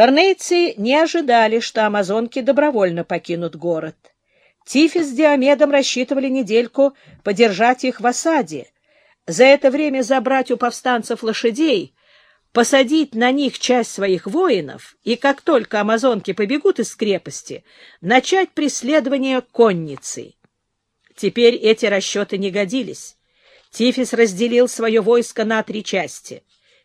Торнейцы не ожидали, что амазонки добровольно покинут город. Тифис с Диомедом рассчитывали недельку подержать их в осаде, за это время забрать у повстанцев лошадей, посадить на них часть своих воинов и, как только амазонки побегут из крепости, начать преследование конницы. Теперь эти расчеты не годились. Тифис разделил свое войско на три части.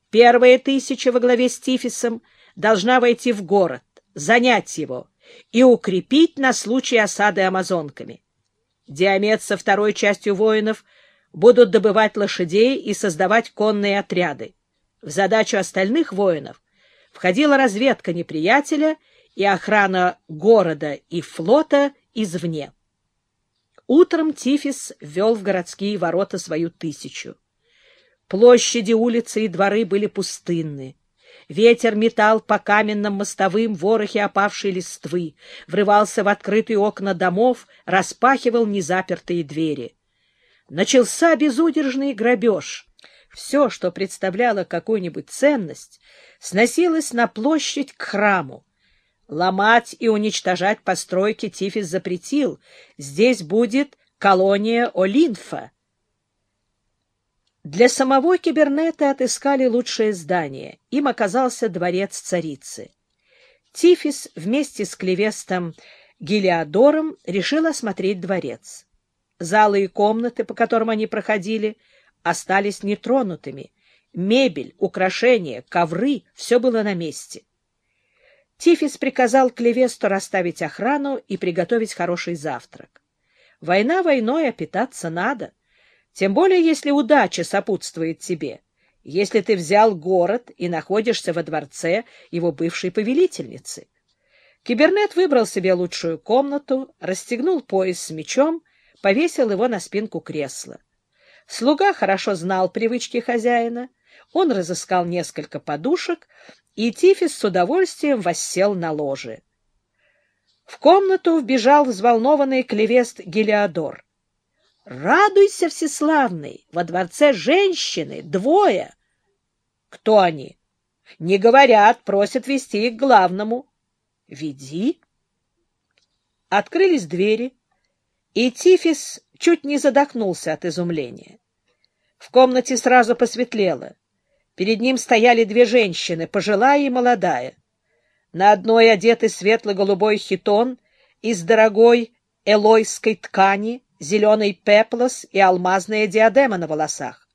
Первая тысяча во главе с Тифисом должна войти в город, занять его и укрепить на случай осады амазонками. Диамет со второй частью воинов будут добывать лошадей и создавать конные отряды. В задачу остальных воинов входила разведка неприятеля и охрана города и флота извне. Утром Тифис ввел в городские ворота свою тысячу. Площади, улицы и дворы были пустынны. Ветер метал по каменным мостовым ворохи опавшей листвы, врывался в открытые окна домов, распахивал незапертые двери. Начался безудержный грабеж. Все, что представляло какую-нибудь ценность, сносилось на площадь к храму. Ломать и уничтожать постройки Тифис запретил. Здесь будет колония Олинфа. Для самого кибернета отыскали лучшее здание. Им оказался дворец царицы. Тифис вместе с клевестом Гелиодором решил осмотреть дворец. Залы и комнаты, по которым они проходили, остались нетронутыми. Мебель, украшения, ковры — все было на месте. Тифис приказал Клевесту расставить охрану и приготовить хороший завтрак. Война войной, а питаться надо. Тем более, если удача сопутствует тебе. Если ты взял город и находишься во дворце его бывшей повелительницы. Кибернет выбрал себе лучшую комнату, расстегнул пояс с мечом, повесил его на спинку кресла. Слуга хорошо знал привычки хозяина. Он разыскал несколько подушек и Тифис с удовольствием воссел на ложе. В комнату вбежал взволнованный клевест Гелиодор. — Радуйся, всеславный! Во дворце женщины двое! — Кто они? — Не говорят, просят вести их к главному. — Веди. Открылись двери, и Тифис чуть не задохнулся от изумления. В комнате сразу посветлело. Перед ним стояли две женщины, пожилая и молодая. На одной одетый светло-голубой хитон из дорогой элойской ткани, зеленый пеплос и алмазная диадема на волосах.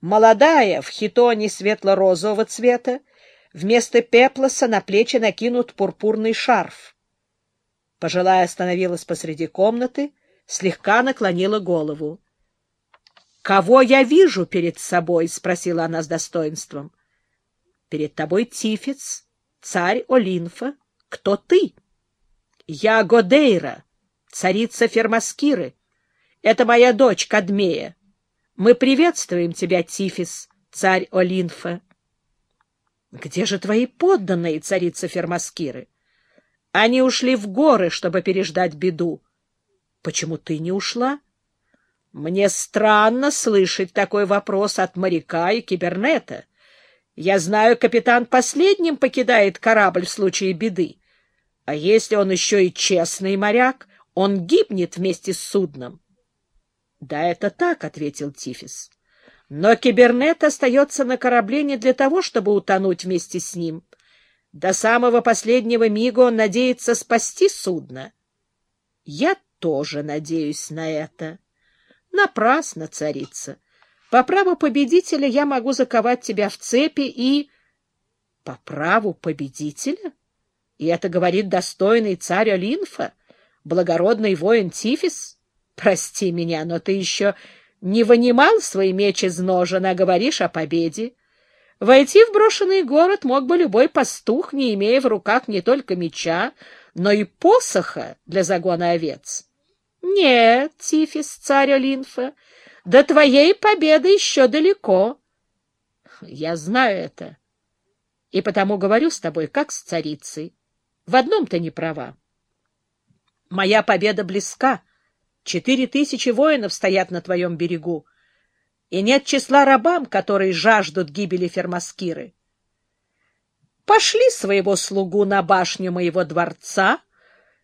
Молодая в хитоне светло-розового цвета, вместо пеплоса на плечи накинут пурпурный шарф. Пожилая остановилась посреди комнаты, слегка наклонила голову. «Кого я вижу перед собой?» — спросила она с достоинством. «Перед тобой Тифец, царь Олинфа. Кто ты?» «Я Годейра, царица Фермаскиры. Это моя дочь Кадмея. Мы приветствуем тебя, Тифис, царь Олинфа». «Где же твои подданные, царица Фермаскиры?» «Они ушли в горы, чтобы переждать беду». «Почему ты не ушла?» Мне странно слышать такой вопрос от моряка и кибернета. Я знаю, капитан последним покидает корабль в случае беды. А если он еще и честный моряк, он гибнет вместе с судном. — Да, это так, — ответил Тифис. — Но кибернет остается на корабле не для того, чтобы утонуть вместе с ним. До самого последнего мига он надеется спасти судно. Я тоже надеюсь на это. Напрасно, царица. По праву победителя я могу заковать тебя в цепи и... По праву победителя? И это говорит достойный царь Олинфа, благородный воин Тифис? Прости меня, но ты еще не вынимал свой меч из ножен, а говоришь о победе. Войти в брошенный город мог бы любой пастух, не имея в руках не только меча, но и посоха для загона овец. Нет, Тифис, царь Олинфа, до твоей победы еще далеко. Я знаю это, и потому говорю с тобой, как с царицей. В одном ты не права. Моя победа близка. Четыре тысячи воинов стоят на твоем берегу, и нет числа рабам, которые жаждут гибели Фермаскиры. пошли своего слугу на башню моего дворца,